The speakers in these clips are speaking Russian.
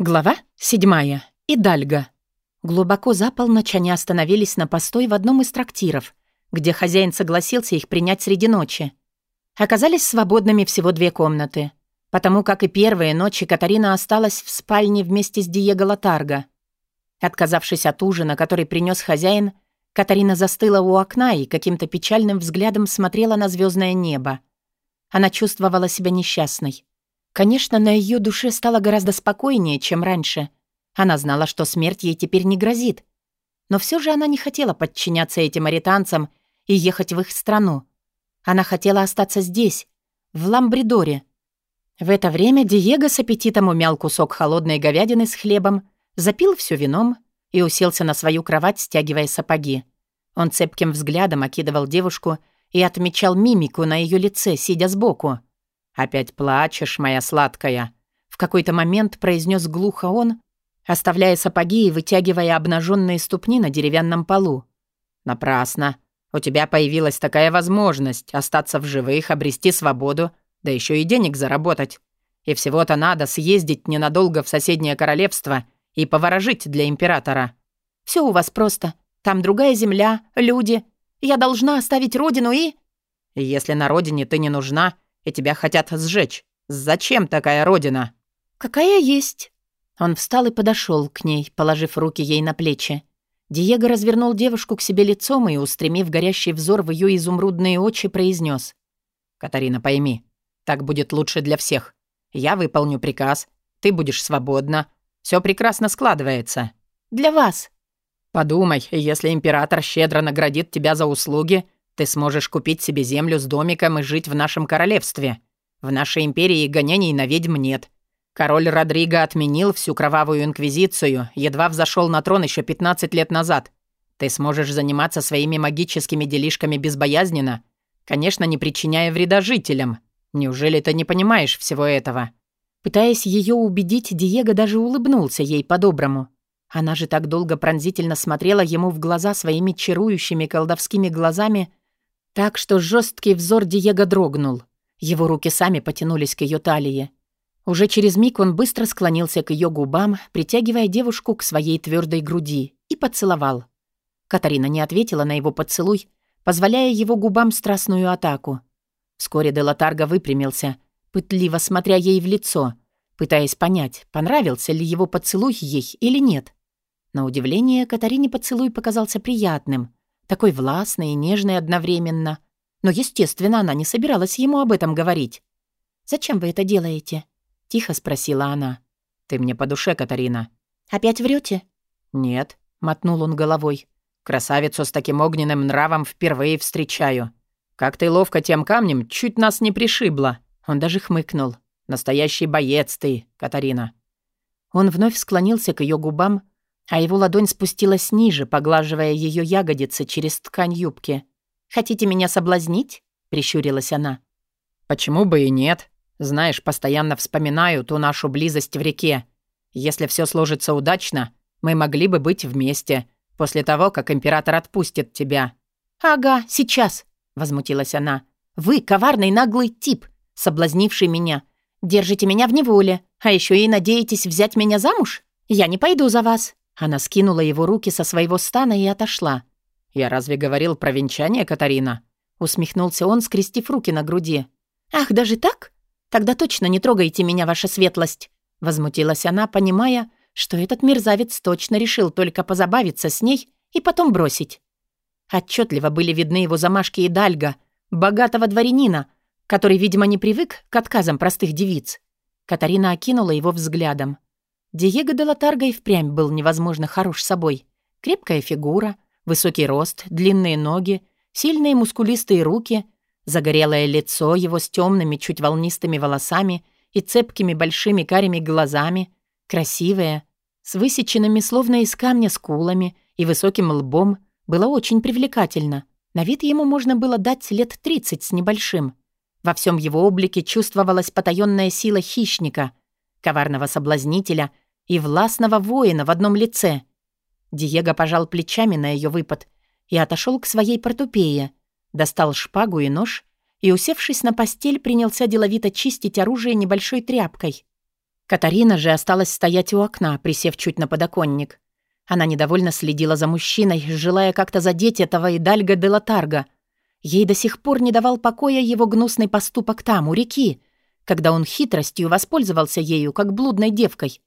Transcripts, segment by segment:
Глава седьмая. Идальга. Глубоко за полночь они остановились на постой в одном из трактиров, где хозяин согласился их принять среди ночи. Оказались свободными всего две комнаты, потому как и первые ночи Катарина осталась в спальне вместе с Диего Латарго. Отказавшись от ужина, который принес хозяин, Катарина застыла у окна и каким-то печальным взглядом смотрела на звездное небо. Она чувствовала себя несчастной. Конечно, на ее душе стало гораздо спокойнее, чем раньше. Она знала, что смерть ей теперь не грозит. Но все же она не хотела подчиняться этим аританцам и ехать в их страну. Она хотела остаться здесь, в Ламбридоре. В это время Диего с аппетитом умял кусок холодной говядины с хлебом, запил все вином и уселся на свою кровать, стягивая сапоги. Он цепким взглядом окидывал девушку и отмечал мимику на ее лице, сидя сбоку. «Опять плачешь, моя сладкая?» В какой-то момент произнес глухо он, оставляя сапоги и вытягивая обнаженные ступни на деревянном полу. «Напрасно. У тебя появилась такая возможность остаться в живых, обрести свободу, да еще и денег заработать. И всего-то надо съездить ненадолго в соседнее королевство и поворожить для императора». «Все у вас просто. Там другая земля, люди. Я должна оставить родину и...» «Если на родине ты не нужна, и тебя хотят сжечь. Зачем такая родина?» «Какая есть». Он встал и подошел к ней, положив руки ей на плечи. Диего развернул девушку к себе лицом и, устремив горящий взор в ее изумрудные очи, произнес: «Катарина, пойми, так будет лучше для всех. Я выполню приказ, ты будешь свободна. Все прекрасно складывается. Для вас». «Подумай, если император щедро наградит тебя за услуги, ты сможешь купить себе землю с домиком и жить в нашем королевстве. В нашей империи гонений на ведьм нет. Король Родриго отменил всю кровавую инквизицию, едва взошел на трон еще 15 лет назад. Ты сможешь заниматься своими магическими делишками безбоязненно, конечно, не причиняя вреда жителям. Неужели ты не понимаешь всего этого?» Пытаясь ее убедить, Диего даже улыбнулся ей по-доброму. Она же так долго пронзительно смотрела ему в глаза своими чарующими колдовскими глазами, так что жесткий взор Диего дрогнул. Его руки сами потянулись к ее талии. Уже через миг он быстро склонился к ее губам, притягивая девушку к своей твердой груди, и поцеловал. Катарина не ответила на его поцелуй, позволяя его губам страстную атаку. Вскоре Делатарго выпрямился, пытливо смотря ей в лицо, пытаясь понять, понравился ли его поцелуй ей или нет. На удивление, Катарине поцелуй показался приятным, такой властный и нежный одновременно. Но, естественно, она не собиралась ему об этом говорить. «Зачем вы это делаете?» — тихо спросила она. «Ты мне по душе, Катарина». «Опять врете? «Нет», — мотнул он головой. «Красавицу с таким огненным нравом впервые встречаю. Как ты ловко тем камнем чуть нас не пришибла». Он даже хмыкнул. «Настоящий боец ты, Катарина». Он вновь склонился к ее губам, а его ладонь спустилась ниже, поглаживая ее ягодицы через ткань юбки. «Хотите меня соблазнить?» — прищурилась она. «Почему бы и нет? Знаешь, постоянно вспоминаю ту нашу близость в реке. Если все сложится удачно, мы могли бы быть вместе, после того, как император отпустит тебя». «Ага, сейчас», — возмутилась она. «Вы коварный наглый тип, соблазнивший меня. Держите меня в неволе, а еще и надеетесь взять меня замуж? Я не пойду за вас». Она скинула его руки со своего стана и отошла. «Я разве говорил про венчание, Катарина?» Усмехнулся он, скрестив руки на груди. «Ах, даже так? Тогда точно не трогайте меня, ваша светлость!» Возмутилась она, понимая, что этот мерзавец точно решил только позабавиться с ней и потом бросить. Отчетливо были видны его замашки и дальга, богатого дворянина, который, видимо, не привык к отказам простых девиц. Катарина окинула его взглядом. Диего де Латарго и впрямь был невозможно хорош собой. Крепкая фигура, высокий рост, длинные ноги, сильные мускулистые руки, загорелое лицо его с темными, чуть волнистыми волосами и цепкими большими карими глазами, красивое, с высеченными словно из камня скулами и высоким лбом, было очень привлекательно. На вид ему можно было дать лет тридцать с небольшим. Во всем его облике чувствовалась потаенная сила хищника, коварного соблазнителя — и властного воина в одном лице. Диего пожал плечами на ее выпад и отошел к своей портупее, достал шпагу и нож и, усевшись на постель, принялся деловито чистить оружие небольшой тряпкой. Катарина же осталась стоять у окна, присев чуть на подоконник. Она недовольно следила за мужчиной, желая как-то задеть этого Идальга де Латарга. Ей до сих пор не давал покоя его гнусный поступок там, у реки, когда он хитростью воспользовался ею, как блудной девкой.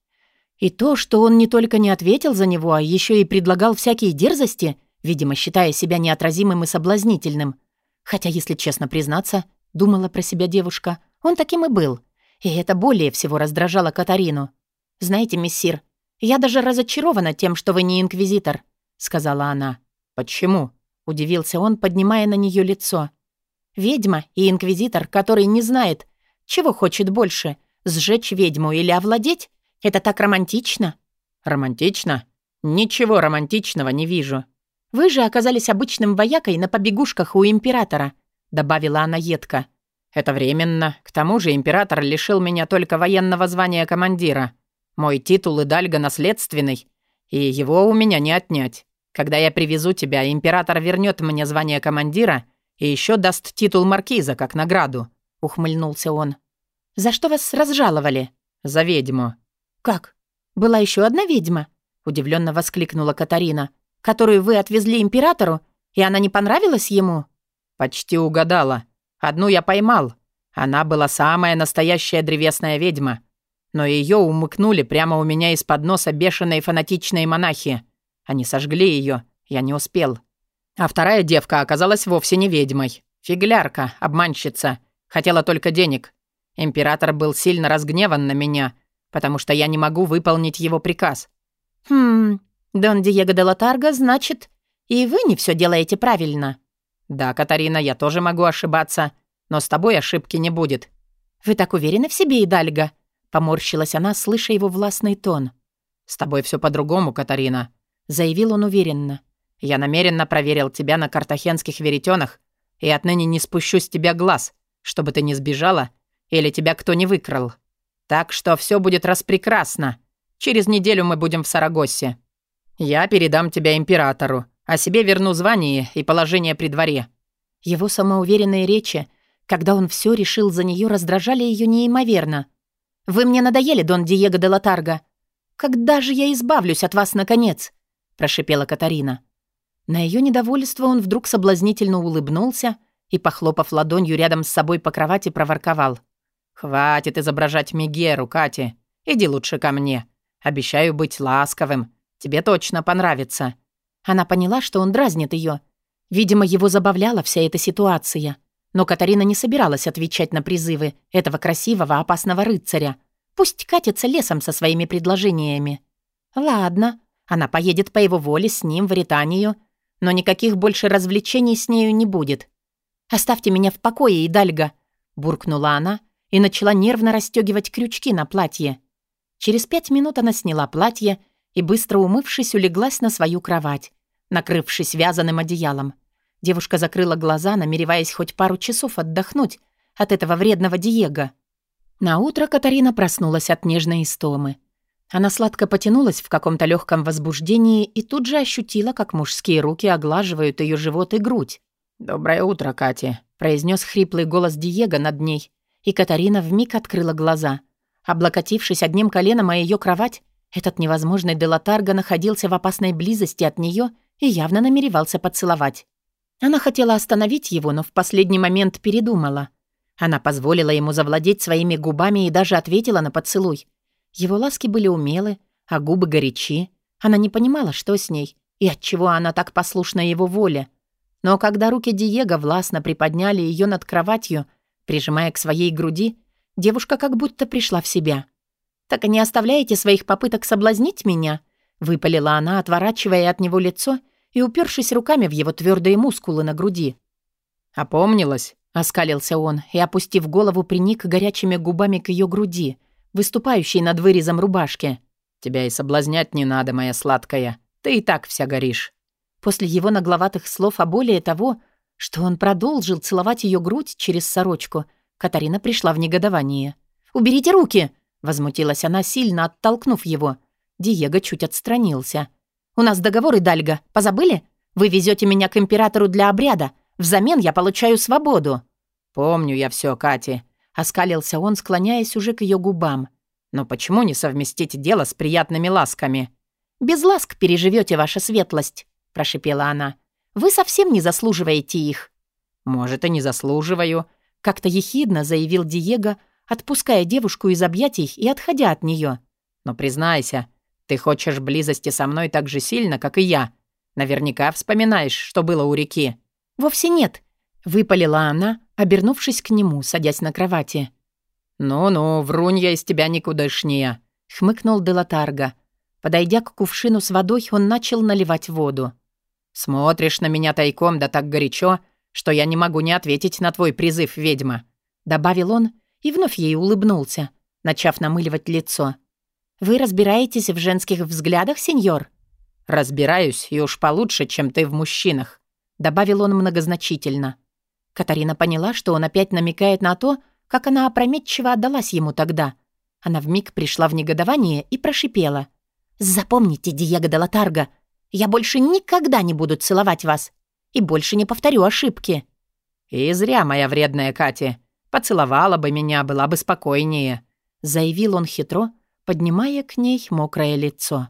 И то, что он не только не ответил за него, а еще и предлагал всякие дерзости, видимо, считая себя неотразимым и соблазнительным. Хотя, если честно признаться, думала про себя девушка, он таким и был. И это более всего раздражало Катарину. «Знаете, мессир, я даже разочарована тем, что вы не инквизитор», — сказала она. «Почему?» — удивился он, поднимая на нее лицо. «Ведьма и инквизитор, который не знает, чего хочет больше, сжечь ведьму или овладеть, это так романтично». «Романтично? Ничего романтичного не вижу». «Вы же оказались обычным воякой на побегушках у императора», — добавила она едко. «Это временно. К тому же император лишил меня только военного звания командира. Мой титул и дальга наследственный, и его у меня не отнять. Когда я привезу тебя, император вернет мне звание командира и еще даст титул маркиза как награду», — ухмыльнулся он. «За что вас разжаловали?» «За ведьму». «Как? Была еще одна ведьма?» — удивленно воскликнула Катарина. «Которую вы отвезли императору, и она не понравилась ему?» «Почти угадала. Одну я поймал. Она была самая настоящая древесная ведьма. Но ее умыкнули прямо у меня из-под носа бешеные фанатичные монахи. Они сожгли ее, я не успел. А вторая девка оказалась вовсе не ведьмой. Фиглярка, обманщица. Хотела только денег. Император был сильно разгневан на меня, потому что я не могу выполнить его приказ. «Хм, Дон Диего де Латарго, значит, и вы не все делаете правильно?» «Да, Катарина, я тоже могу ошибаться, но с тобой ошибки не будет». «Вы так уверены в себе, Идальга?» Поморщилась она, слыша его властный тон. «С тобой все по-другому, Катарина», — заявил он уверенно. «Я намеренно проверил тебя на картахенских веретенах и отныне не спущу с тебя глаз, чтобы ты не сбежала или тебя кто не выкрал. Так что все будет распрекрасно. Через неделю мы будем в Сарагосе. Я передам тебя императору, а себе верну звание и положение при дворе». Его самоуверенные речи, когда он все решил за нее, раздражали ее неимоверно. «Вы мне надоели, Дон Диего де Латарго. Когда же я избавлюсь от вас, наконец?» — прошипела Катарина. На ее недовольство он вдруг соблазнительно улыбнулся и, похлопав ладонью рядом с собой по кровати, проворковал. «Хватит изображать Мегеру, Катя. Иди лучше ко мне. Обещаю быть ласковым. Тебе точно понравится». Она поняла, что он дразнит ее. Видимо, его забавляла вся эта ситуация. Но Катарина не собиралась отвечать на призывы этого красивого, опасного рыцаря. Пусть катится лесом со своими предложениями. Ладно, она поедет по его воле с ним в Ританию, но никаких больше развлечений с нею не будет. «Оставьте меня в покое, Идальга», — буркнула она и начала нервно расстегивать крючки на платье. Через пять минут она сняла платье и, быстро умывшись, улеглась на свою кровать накрывшись вязаным одеялом. Девушка закрыла глаза, намереваясь хоть пару часов отдохнуть от этого вредного Диего. На утро Катарина проснулась от нежной истомы. Она сладко потянулась в каком-то легком возбуждении и тут же ощутила, как мужские руки оглаживают ее живот и грудь. «Доброе утро, Катя», — произнес хриплый голос Диего над ней, и Катарина вмиг открыла глаза. Облокотившись одним коленом о ее кровать, этот невозможный Делатарго находился в опасной близости от нее и явно намеревался поцеловать. Она хотела остановить его, но в последний момент передумала. Она позволила ему завладеть своими губами и даже ответила на поцелуй. Его ласки были умелы, а губы горячи. Она не понимала, что с ней и отчего она так послушна его воле. Но когда руки Диего властно приподняли ее над кроватью, прижимая к своей груди, девушка как будто пришла в себя. «Так и не оставляете своих попыток соблазнить меня?» Выпалила она, отворачивая от него лицо и упершись руками в его твердые мускулы на груди. «Опомнилась?» — оскалился он и, опустив голову, приник горячими губами к ее груди, выступающей над вырезом рубашки. «Тебя и соблазнять не надо, моя сладкая. Ты и так вся горишь». После его нагловатых слов, а более того, что он продолжил целовать ее грудь через сорочку, Катарина пришла в негодование. «Уберите руки!» — возмутилась она, сильно оттолкнув его. Диего чуть отстранился. «У нас договор, Идальго. Позабыли? Вы везете меня к императору для обряда. Взамен я получаю свободу». «Помню я все, Катя», — оскалился он, склоняясь уже к ее губам. Но почему не совместить дело с приятными ласками? Без ласк переживете ваша светлость, прошипела она. Вы совсем не заслуживаете их. Может, и не заслуживаю, как-то ехидно заявил Диего, отпуская девушку из объятий и отходя от нее. Но признайся, ты хочешь близости со мной так же сильно, как и я. Наверняка вспоминаешь, что было у реки. Вовсе нет, выпалила она, обернувшись к нему, садясь на кровати. «Ну-ну, врунья из тебя никудышнее», — хмыкнул Делатарга. Подойдя к кувшину с водой, он начал наливать воду. «Смотришь на меня тайком да так горячо, что я не могу не ответить на твой призыв, ведьма», — добавил он и вновь ей улыбнулся, начав намыливать лицо. «Вы разбираетесь в женских взглядах, сеньор?» «Разбираюсь, и уж получше, чем ты в мужчинах», — добавил он многозначительно. Катарина поняла, что он опять намекает на то, как она опрометчиво отдалась ему тогда. Она вмиг пришла в негодование и прошипела. «Запомните, Диего де Латарго, я больше никогда не буду целовать вас и больше не повторю ошибки». «И зря, моя вредная Катя. Поцеловала бы меня, была бы спокойнее», заявил он хитро, поднимая к ней мокрое лицо.